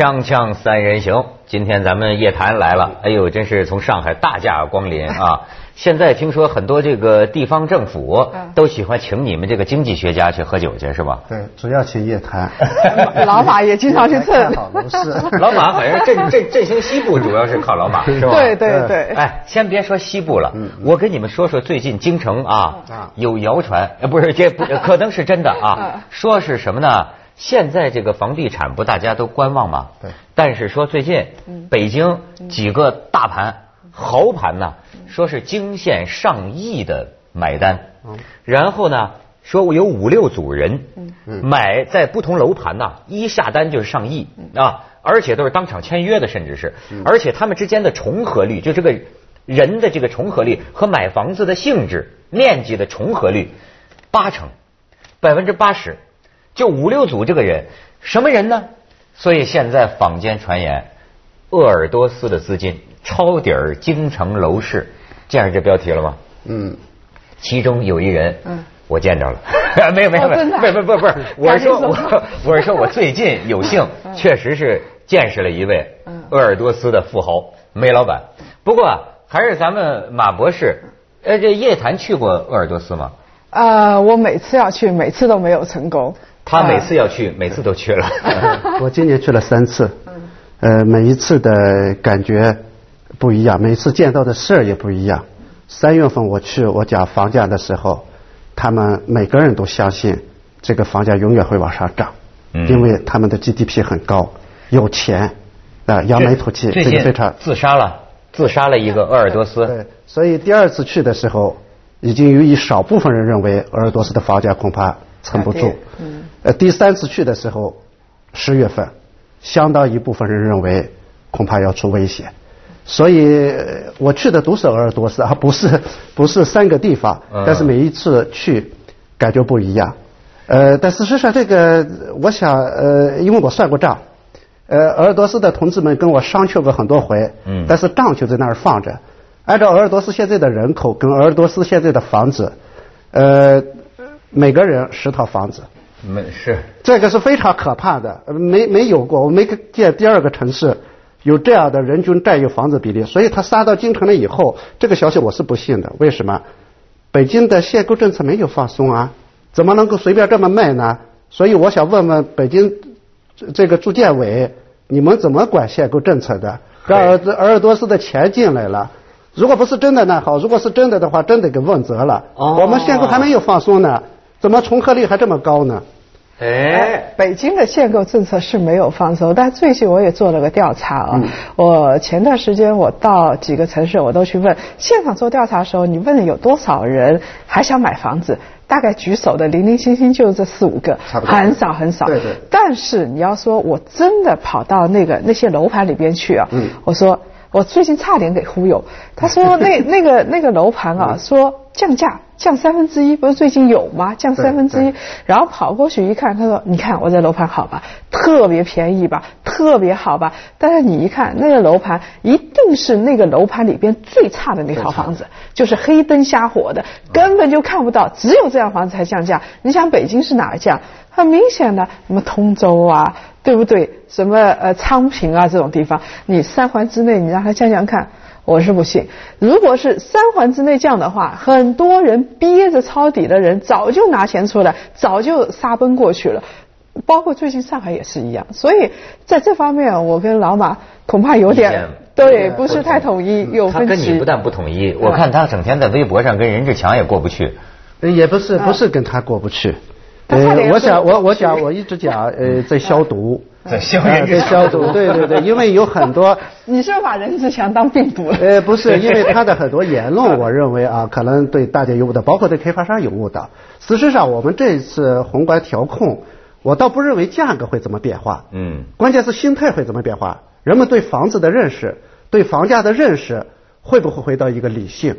锵锵三人行，今天咱们夜谈来了，哎呦，真是从上海大驾光临啊！现在听说很多这个地方政府都喜欢请你们这个经济学家去喝酒去，是吧？对，主要去夜谈。老马也经常去蹭。老马好像振振振兴西部，主要是靠老马，是吧？对对对。哎，先别说西部了，我跟你们说说最近京城啊，有谣传，不是这不可能是真的啊？说是什么呢？现在这个房地产不大家都观望吗？对。但是说最近北京几个大盘豪盘呢，说是惊现上亿的买单。嗯。然后呢，说有五六组人买在不同楼盘呐，一下单就是上亿啊，而且都是当场签约的，甚至是，而且他们之间的重合率，就这个人的这个重合率和买房子的性质、面积的重合率八成，百分之八十。就五六组这个人，什么人呢？所以现在坊间传言，鄂尔多斯的资金抄底儿京城楼市，见着这标题了吗？嗯。其中有一人，嗯，我见着了，没有没有没有，不不不不是，我是说我 我是说我最近有幸 确实是见识了一位鄂尔多斯的富豪梅老板。不过还是咱们马博士，呃，这叶檀去过鄂尔多斯吗？呃，我每次要去，每次都没有成功。他每次要去，每次都去了。我今年去了三次，呃，每一次的感觉不一样，每次见到的事儿也不一样。三月份我去，我讲房价的时候，他们每个人都相信这个房价永远会往上涨，因为他们的 GDP 很高，有钱啊，扬眉吐气，这个非常。自杀了，自杀了一个鄂尔多斯。对，所以第二次去的时候，已经有一少部分人认为鄂尔多斯的房价恐怕撑不住。嗯。呃，第三次去的时候，十月份，相当一部分人认为恐怕要出危险，所以我去的都是鄂尔多斯，啊不是不是三个地方，但是每一次去感觉不一样。呃，但事实上这个，我想呃，因为我算过账，呃，鄂尔多斯的同志们跟我商榷过很多回，嗯，但是账就在那儿放着。按照鄂尔多斯现在的人口跟鄂尔多斯现在的房子，呃，每个人十套房子。没是，这个是非常可怕的，没没有过，我没见第二个城市有这样的人均占有房子比例，所以他杀到京城了以后，这个消息我是不信的。为什么？北京的限购政策没有放松啊，怎么能够随便这么卖呢？所以我想问问北京这个住建委，你们怎么管限购政策的？让鄂鄂尔多斯的钱进来了，如果不是真的那好，如果是真的的话，真得给问责了。我们限购还没有放松呢。怎么重合率还这么高呢？哎，北京的限购政策是没有放松，但最近我也做了个调查啊。我前段时间我到几个城市，我都去问现场做调查的时候，你问有多少人还想买房子？大概举手的零零星星就这四五个，很少很少。对对。但是你要说我真的跑到那个那些楼盘里边去啊，我说我最近差点给忽悠。他说 那那个那个楼盘啊，说降价。降三分之一，不是最近有吗？降三分之一，然后跑过去一看，他说：“你看我这楼盘好吧，特别便宜吧，特别好吧。”但是你一看那个楼盘，一定是那个楼盘里边最差的那套房子，就是黑灯瞎火的，根本就看不到，只有这样房子才降价。你想北京是哪降？很明显的，什么通州啊，对不对？什么呃昌平啊这种地方，你三环之内，你让他降降看。我是不信，如果是三环之内降的话，很多人憋着抄底的人早就拿钱出来，早就杀奔过去了。包括最近上海也是一样，所以 在这方面，我跟老马恐怕有点对，不是太统一，有分歧。他跟你不但不统一，我看他整天在微博上跟任志强也过不去。也不是，不是跟他过不去。呃，我想，我我想，我一直讲，呃，在消毒。在 消在消毒，对对对，因为有很多。你是不是把任志强当病毒了？呃，不是，因为他的很多言论，我认为啊，可能对大家有误导，包括对开发商有误导。事实上，我们这次宏观调控，我倒不认为价格会怎么变化。嗯。关键是心态会怎么变化？人们对房子的认识，对房价的认识，会不会回到一个理性？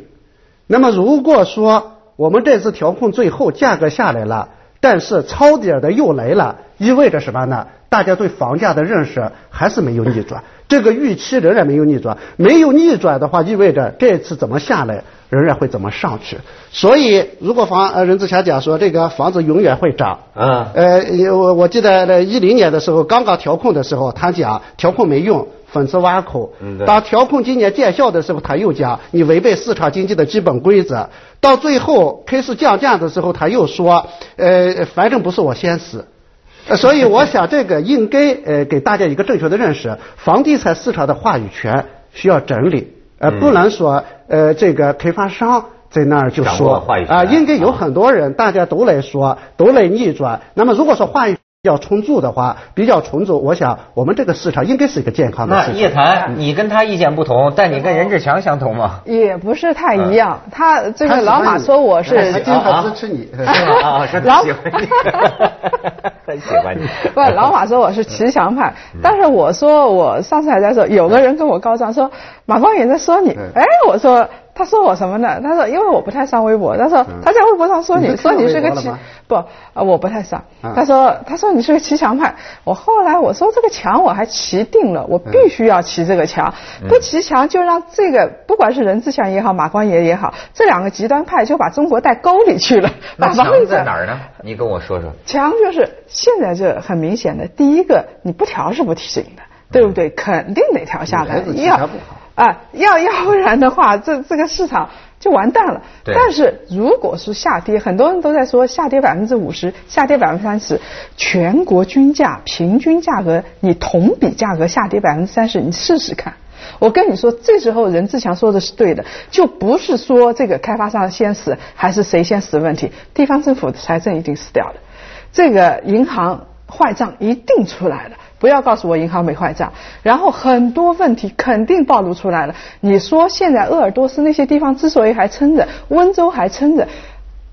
那么，如果说我们这次调控最后价格下来了，但是抄底的又来了，意味着什么呢？大家对房价的认识还是没有逆转，这个预期仍然没有逆转。没有逆转的话，意味着这次怎么下来，仍然会怎么上去。所以，如果房呃任志强讲说这个房子永远会涨，啊呃，我我记得一零年的时候刚刚调控的时候，他讲调控没用。讽刺挖口。当调控今年见效的时候，他又讲你违背市场经济的基本规则。到最后开始降价的时候，他又说，呃，反正不是我先死。所以我想这个应该呃给大家一个正确的认识，房地产市场的话语权需要整理，呃，不能说呃这个开发商在那儿就说啊，应该有很多人大家都来说，都来逆转。那么如果说话语。比较充足的话，比较充足，我想我们这个市场应该是一个健康的市场。那叶檀，你跟他意见不同，但你跟任志强相同吗？也不是太一样。他这个老马说我是经常支持你，啊，是喜欢你，很 喜欢你。不，老马说我是骑墙派，但是我说我上次还在说，有个人跟我告状说马光远在说你，哎，我说。他说我什么呢？他说因为我不太上微博。他说他在微博上说你说你是个骑不啊我不太上。他说他说你是个骑墙派。我后来我说这个墙我还骑定了，我必须要骑这个墙。不骑墙就让这个不管是任志强也好，马光爷也好，这两个极端派就把中国带沟里去了。那墙在哪儿呢？你跟我说说。墙就是现在这很明显的，第一个你不调是不行的，对不对？肯定得调下来。要。啊，要 要不然的话，这这个市场就完蛋了。但是如果是下跌，很多人都在说下跌百分之五十，下跌百分之三十，全国均价平均价格，你同比价格下跌百分之三十，你试试看。我跟你说，这时候任志强说的是对的，就不是说这个开发商先死还是谁先死的问题，地方政府的财政一定死掉了，这个银行坏账一定出来了。不要告诉我银行没坏账，然后很多问题肯定暴露出来了。你说现在鄂尔多斯那些地方之所以还撑着，温州还撑着，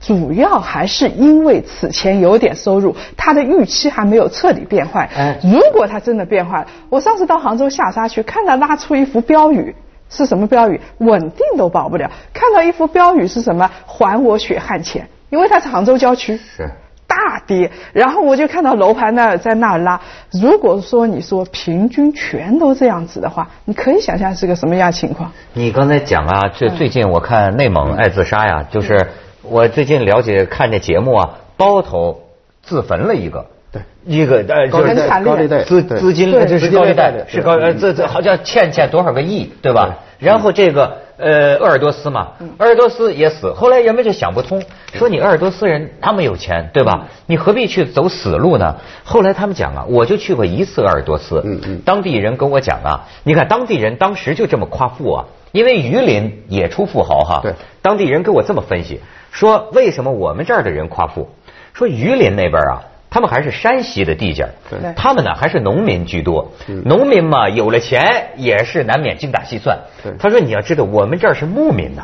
主要还是因为此前有点收入，它的预期还没有彻底变坏。如果它真的变坏，我上次到杭州下沙去，看到拉出一幅标语，是什么标语？稳定都保不了。看到一幅标语是什么？还我血汗钱，因为它是杭州郊区。是。大跌，然后我就看到楼盘那在那拉。如果说你说平均全都这样子的话，你可以想象是个什么样情况。你刚才讲啊，这最近我看内蒙爱自杀呀，就是我最近了解看这节目啊，包头自焚了一个，对，一个呃就是高利贷。资资金这是高利贷是高呃这这好像欠欠多少个亿对吧？然后这个。呃，鄂尔多斯嘛，鄂尔多斯也死。后来人们就想不通，说你鄂尔多斯人那么有钱，对吧？你何必去走死路呢？后来他们讲啊，我就去过一次鄂尔多斯，当地人跟我讲啊，你看当地人当时就这么夸富啊，因为榆林也出富豪哈。对，当地人跟我这么分析，说为什么我们这儿的人夸富？说榆林那边啊。他们还是山西的地界儿他们呢还是农民居多。农民嘛，有了钱也是难免精打细算。他说：“你要知道，我们这儿是牧民呐，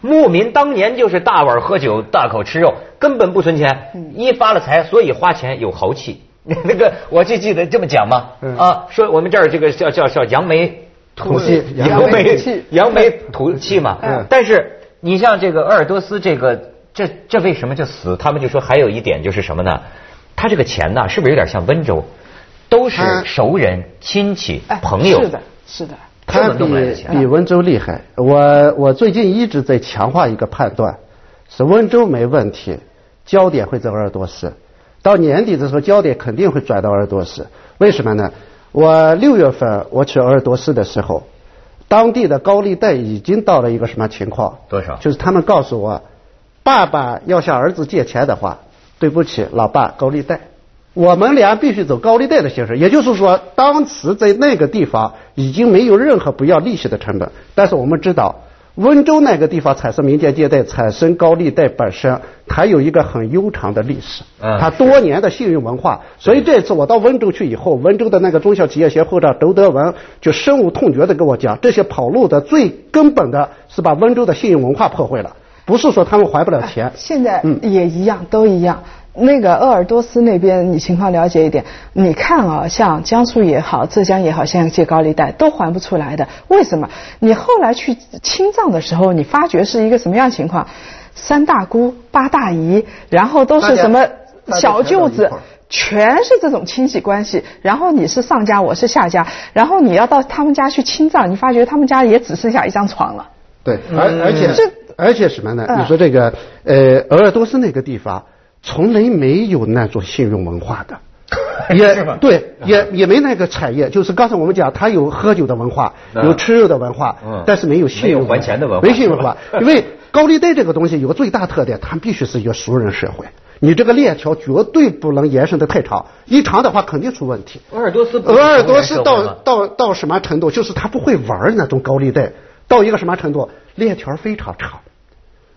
牧民当年就是大碗喝酒，大口吃肉，根本不存钱。一发了财，所以花钱有豪气。那个，我就记得这么讲嘛。啊，说我们这儿这个叫叫叫扬眉吐气，扬眉扬眉吐气嘛。但是你像这个鄂尔多斯，这个这这为什么就死？他们就说还有一点就是什么呢？他这个钱呢，是不是有点像温州？都是熟人、亲戚、朋友。是的，是的。他比比温州厉害。我我最近一直在强化一个判断，是温州没问题，焦点会在鄂尔多斯。到年底的时候，焦点肯定会转到鄂尔多斯。为什么呢？我六月份我去鄂尔多斯的时候，当地的高利贷已经到了一个什么情况？多少？就是他们告诉我，爸爸要向儿子借钱的话。对不起，老爸，高利贷，我们俩必须走高利贷的形式。也就是说，当时在那个地方已经没有任何不要利息的成本。但是我们知道，温州那个地方产生民间借贷、产生高利贷本身，它有一个很悠长的历史，它多年的信用文化。所以这次我到温州去以后，温州的那个中小企业协会长周德文就深恶痛绝的跟我讲，这些跑路的最根本的是把温州的信用文化破坏了。不是说他们还不了钱，现在也一样，都一样。那个鄂尔多斯那边，你情况了解一点。你看啊，像江苏也好，浙江也好，现在借高利贷都还不出来的，为什么？你后来去清账的时候，你发觉是一个什么样情况？三大姑八大姨，然后都是什么小舅子，全是这种亲戚关系。然后你是上家，我是下家，然后你要到他们家去清账，你发觉他们家也只剩下一张床了。对，而而且这而且什么呢？嗯你说这个呃，鄂尔多斯那个地方从来没有那种信用文化的。也对，也也没那个产业，就是刚才我们讲，他有喝酒的文化，嗯有吃肉的文化，嗯但是没有信用还钱的文化没信用文化。因为高利贷这个东西有个最大特点，它必须是一个熟人社会，你这个链条绝对不能延伸的太长，一长的话肯定出问题。鄂尔多斯鄂尔多斯到到到什么程度？就是他不会玩那种高利贷，到一个什么程度？链条非常长。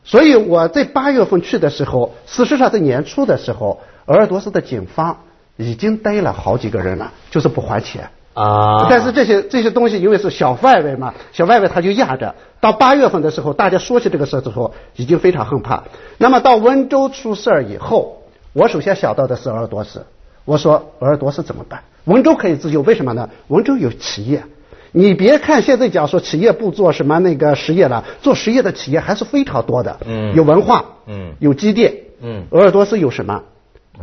所以我在八月份去的时候，事实上在年初的时候，鄂尔多斯的警方已经逮了好几个人了，就是不还钱。啊，但是这些这些东西因为是小范围嘛，小范围他就压着。到八月份的时候，大家说起这个事之后，已经非常害怕。那么到温州出事儿以后，我首先想到的是鄂尔多斯。我说鄂尔多斯怎么办？温州可以自救，为什么呢？温州有企业。你别看现在讲说企业不做什么那个实业了，做实业的企业还是非常多的。嗯有文化，嗯有积淀，嗯鄂尔多斯有什么？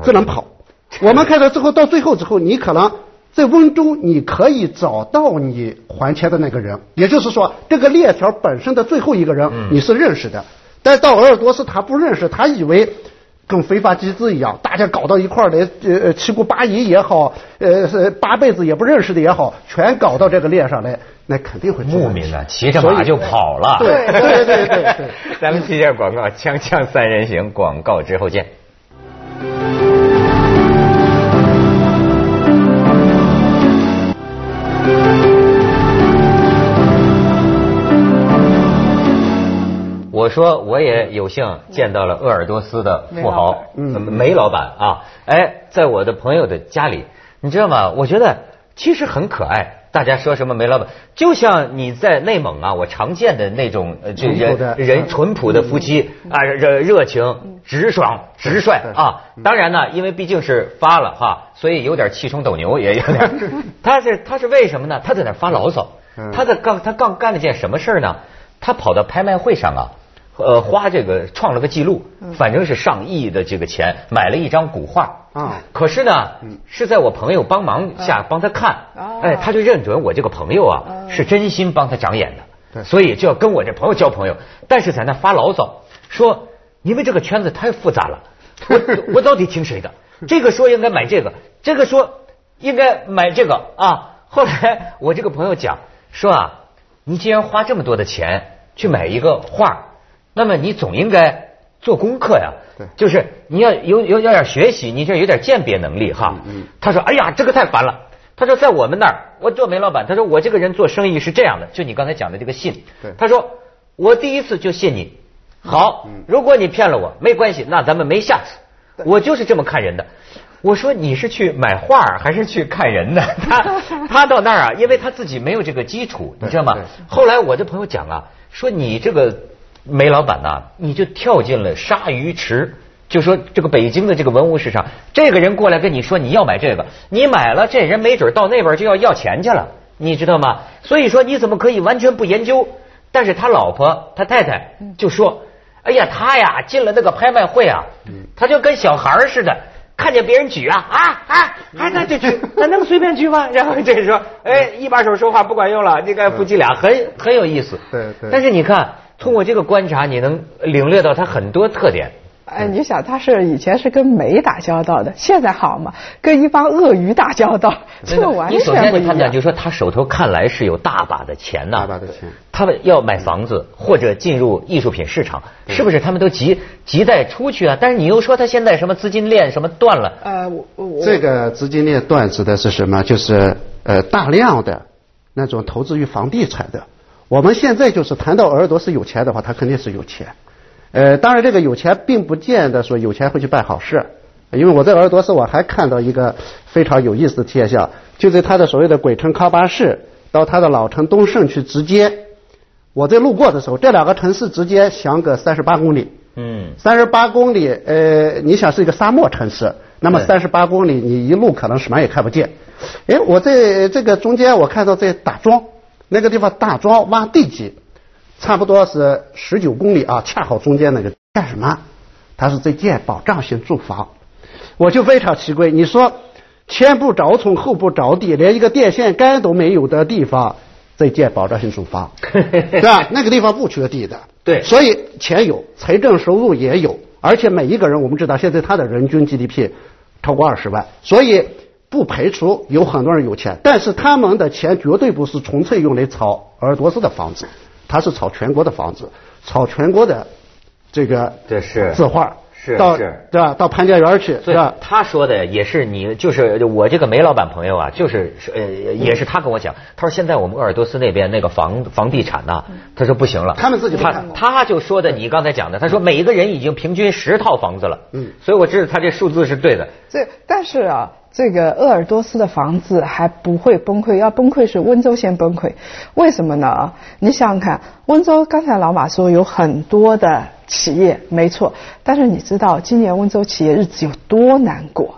只能跑。我们看到之后，到最后之后，你可能在温州，你可以找到你还钱的那个人，也就是说，这个链条本身的最后一个人嗯你是认识的，但到鄂尔多斯他不认识，他以为。跟非法集资一样，大家搞到一块儿来，呃，七姑八姨也好，呃，是八辈子也不认识的也好，全搞到这个链上来，那肯定会牧民呢，骑着马就跑了。对对对对对。咱们接下广告，锵锵三人行，广告之后见。我说我也有幸见到了鄂尔多斯的富豪，嗯梅老板啊，哎，在我的朋友的家里，你知道吗？我觉得其实很可爱。大家说什么梅老板，就像你在内蒙啊，我常见的那种呃，这淳朴的人人淳朴的夫妻啊，热热情、直爽、直率啊。当然呢，因为毕竟是发了哈，所以有点气冲斗牛，也有点。他是他是为什么呢？他在那发牢骚。他在刚他刚干了件什么事儿呢？他跑到拍卖会上啊。呃，花这个创了个记录，反正是上亿的这个钱买了一张古画。啊。可是呢，是在我朋友帮忙下帮他看。哦，哎，他就认准我这个朋友啊是真心帮他长眼的，对所以就要跟我这朋友交朋友。但是在那发牢骚说，因为这个圈子太复杂了，我我到底听谁的？这个说应该买这个，这个说应该买这个。啊。后来我这个朋友讲说啊，你既然花这么多的钱去买一个画，那么你总应该做功课呀。对就是你要有有有点学习，你这有点鉴别能力哈。嗯他说：“哎呀，这个太烦了。”他说：“在我们那儿，我做煤老板，他说我这个人做生意是这样的，就你刚才讲的这个信对。他说我第一次就信你，好，如果你骗了我，没关系，那咱们没下次。我就是这么看人的。我说你是去买画还是去看人呢？他他到那儿啊，因为他自己没有这个基础，你知道吗？后来我这朋友讲啊，说你这个煤老板呐、你就跳进了鲨鱼池。就说这个北京的这个文物市场，这个人过来跟你说你要买这个，你买了，这人没准到那边就要要钱去了，你知道吗？所以说你怎么可以完全不研究？但是他老婆他太太就说：“哎呀，他呀进了那个拍卖会啊，他就跟小孩似的，看见别人举啊啊啊，啊那就举，那能随便举吗？然后这时候，哎，一把手说话不管用了，这个夫妻俩很很有意思。对对但是你看，通过这个观察，你能领略到他很多特点。哎，你想他是以前是跟煤打交道的，现在好嘛，跟一帮鳄鱼打交道，这完你首全不一先你判断，样。就说他手头看来是有大把的钱呐，大把的钱他们要买房子或者进入艺术品市场，是不是他们都急急在出去啊？但是你又说他现在什么资金链什么断了，呃，我我这个资金链断指的是什么？就是呃大量的那种投资于房地产的。我们现在就是谈到鄂尔多斯有钱的话，他肯定是有钱。呃，当然这个有钱并不见得说有钱会去办好事，因为我在鄂尔多斯我还看到一个非常有意思的现象，就在他的所谓的鬼城康巴市到他的老城东胜去直接，我在路过的时候，这两个城市直接相隔三十八公里。嗯，三十八公里，呃，你想是一个沙漠城市，那么三十八公里，你一路可能什么也看不见。哎，我在这个中间，我看到在打桩，那个地方大庄挖地基，差不多是十九公里啊，恰好中间那个干什么？他是在建保障性住房，我就非常奇怪，你说前不着村后不着地，连一个电线杆都没有的地方，在建保障性住房，对吧？那个地方不缺地的，对所以钱有，财政收入也有，而且每一个人我们知道，现在他的人均 GDP 超过二十万，所以不排除有很多人有钱，但是他们的钱绝对不是纯粹用来炒鄂尔多斯的房子，他是炒全国的房子，炒全国的这个这是字画，到是是对吧？到潘家园去，对吧？他说的也是你，就是我这个煤老板朋友啊，就是呃，也是他跟我讲，他说现在我们鄂尔多斯那边那个房房地产呐、他说不行了，他们自己不他看他就说的你刚才讲的，他说每一个人已经平均十套房子了，嗯所以我知道他这数字是对的，这但是啊，这个鄂尔多斯的房子还不会崩溃，要崩溃是温州先崩溃。为什么呢？你想想看，温州刚才老马说有很多的企业，没错，但是你知道今年温州企业日子有多难过？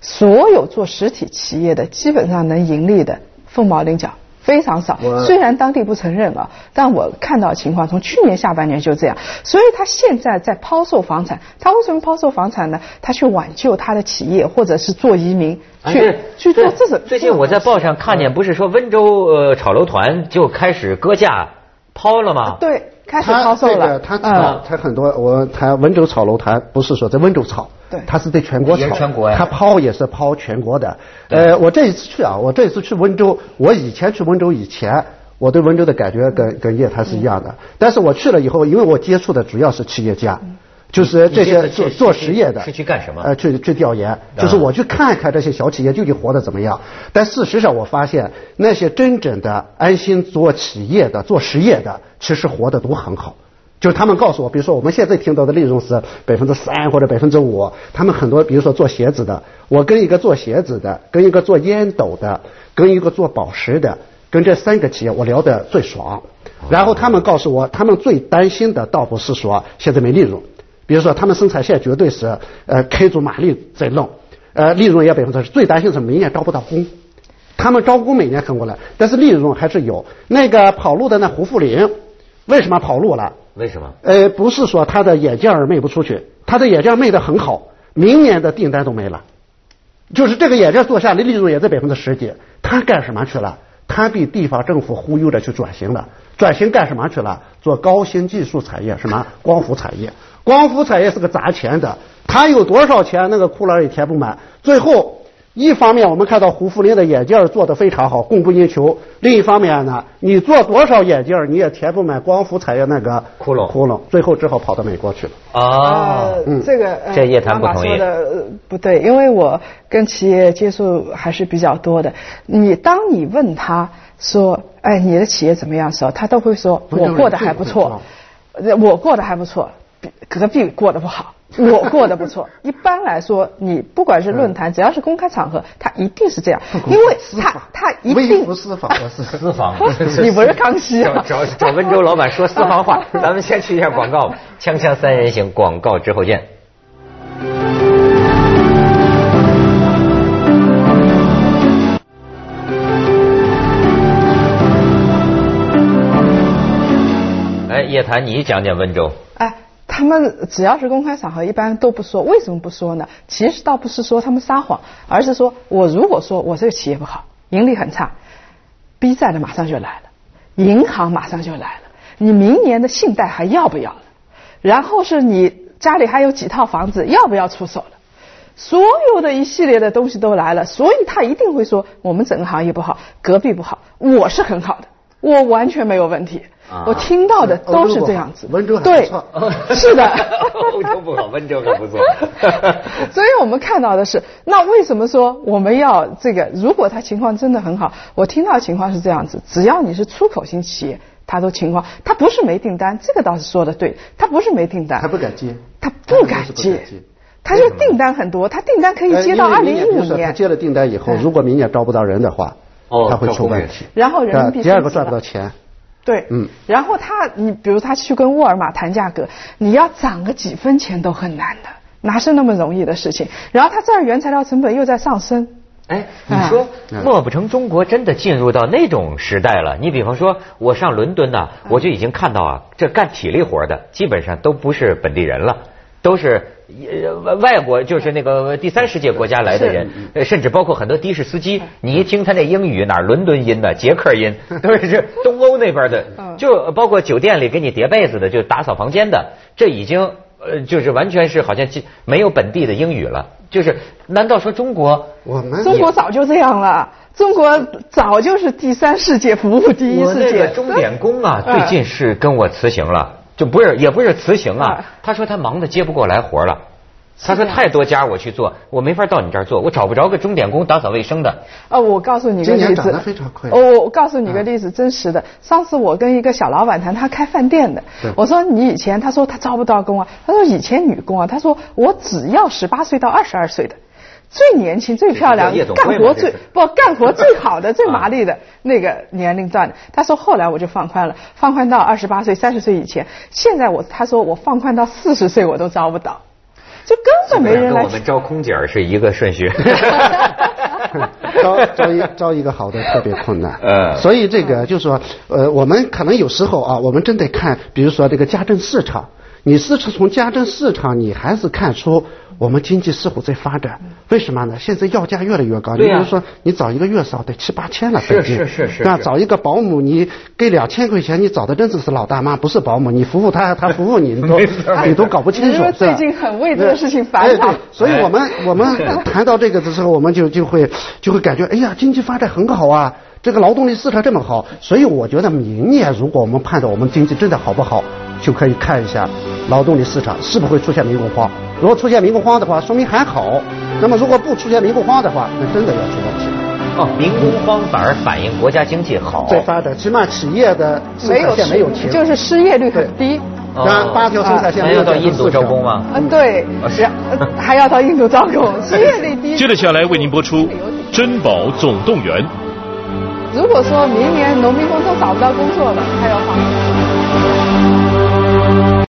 所有做实体企业的，基本上能盈利的凤毛麟角。非常少，虽然当地不承认啊，但我看到情况，从去年下半年就这样，所以他现在在抛售房产。他为什么抛售房产呢？他去挽救他的企业，或者是做移民，去、哎去做这种。最近我在报上看见，不是说温州呃炒楼团就开始割价抛了吗？对开始他抛售了。这个，他炒嗯，他很多，我他温州炒楼他不是说在温州炒，对。他是在全国炒，全国他抛也是抛全国的。呃，我这一次去啊，我这一次去温州，我以前去温州以前，我对温州的感觉跟跟叶檀是一样的，但是我去了以后，因为我接触的主要是企业家。就是这些做做实业的是去干什么呃，去去调研，就是我去看看这些小企业究竟活得怎么样。但事实上，我发现那些真正的安心做企业的、做实业的，其实活得都很好。就是他们告诉我，比如说我们现在听到的利润是百分之三或者百分之五，他们很多，比如说做鞋子的，我跟一个做鞋子的，跟一个做烟斗的，跟一个做宝石的，跟这三个企业我聊得最爽。然后他们告诉我，他们最担心的倒不是说现在没利润。比如说，他们生产线绝对是呃开足马力在弄，呃利润也百分之十。最担心是明年招不到工，他们招工每年很过来，但是利润还是有。那个跑路的那胡富林，为什么跑路了？为什么？呃，不是说他的眼镜儿卖不出去，他的眼镜儿卖得很好，明年的订单都没了。就是这个眼镜做下来利润也在百分之十几，他干什么去了？他被地方政府忽悠着去转型了，转型干什么去了？做高新技术产业，什么光伏产业？光伏产业是个砸钱的，他有多少钱那个窟窿也填不满。最后，一方面我们看到胡福林的眼镜儿做得非常好，供不应求；另一方面呢，你做多少眼镜儿你也填不满光伏产业那个窟窿窟窿，最后只好跑到美国去了。哦，呃，这个呃这叶檀不说的呃不对，因为我跟企业接触还是比较多的。你当你问他说，哎，你的企业怎么样的时候，他都会说我过得还不错，呃我过得还不错，比隔壁过得不好。我过得不错。一般来说，你不管是论坛，只要是公开场合，他一定是这样，因为他他一微定不私访，我 是私房，你不是康熙啊找找找温州老板说私房话。咱们先去一下广告吧，锵锵三人行，广告之后见。哎，叶檀，你讲讲温州。他们只要是公开场合，一般都不说。为什么不说呢？其实倒不是说他们撒谎，而是说我如果说我这个企业不好，盈利很差，B 债的马上就来了，银行马上就来了，你明年的信贷还要不要了？然后是你家里还有几套房子，要不要出手了？所有的一系列的东西都来了，所以他一定会说我们整个行业不好，隔壁不好，我是很好的，我完全没有问题。啊我听到的都是这样子。温州很不 是的。欧洲不好，温州可不错。所以我们看到的是，那为什么说我们要这个？如果他情况真的很好，我听到的情况是这样子：只要你是出口型企业，他都情况，他不是没订单，这个倒是说的对，他不是没订单，他不敢接，他不敢接他就订单很多，他订单可以接到呃二零一五年接了订单以后，嗯如果明年招不到人的话，哦他会出问题。然后人民币呃第二个赚不到钱，对，嗯然后他，你比如他去跟沃尔玛谈价格，你要涨个几分钱都很难的，哪是那么容易的事情？然后他这儿原材料成本又在上升，哎，你说嗯莫不成中国真的进入到那种时代了？你比方说，我上伦敦呐，我就已经看到啊，这干体力活的基本上都不是本地人了，都是外外国就是那个第三世界国家来的人，甚至包括很多的士司机，你一听他那英语哪伦敦音的、捷克音，都是 东欧那边的，就包括酒店里给你叠被子的，就打扫房间的，这已经呃就是完全是好像没有本地的英语了。就是难道说中国？我们中国早就这样了，中国早就是第三世界服务第一世界。钟点工啊，最近是跟我辞行了。就不是，也不是辞行啊。他说他忙的接不过来活了。他说太多家我去做，我没法到你这儿做，我找不着个钟点工打扫卫生的。哦，我告诉你个例子。今年涨得非常快。哦，我告诉你个例子，真实的。上次我跟一个小老板谈，他开饭店的。我说你以前，他说他招不到工啊。他说以前女工啊，他说我只要十八岁到二十二岁的。最年轻、最漂亮、干活最不干活最好的、最麻利的那个年龄段的，他说后来我就放宽了，放宽到二十八岁、三十岁以前。现在我他说我放宽到四十岁我都招不到，就根本没人来。跟我们招空姐是一个顺序。招招一招一个好的特别困难。呃，所以这个就是说，呃，我们可能有时候啊，我们真得看，比如说这个家政市场。你是从家政市场，你还是看出我们经济似乎在发展？为什么呢？现在要价越来越高。你比如说，你找一个月嫂得七八千了，是是是是。那找一个保姆，你给两千块钱，你找的真的是老大妈，不是保姆。你服务她，她服务你，你都你都搞不清楚。最近很为这个事情烦恼。所以我们我们谈到这个的时候，我们就就会就会感觉，哎呀，经济发展很好啊。这个劳动力市场这么好，所以我觉得明年如果我们判断我们经济真的好不好，就可以看一下劳动力市场是不会出现民工荒。如果出现民工荒的话，说明还好；那么如果不出现民工荒的话，那真的要出问题了。哦，民工荒反而反映国家经济好。在发展，起码企业的生产线没有停，就是失业率很低。那八条生产线还要到印度招工吗？嗯，对，是，还要到印度招工，失业率低。接着下来为您播出《珍宝总动员》。如果说明年农民工都找不到工作了，还要放。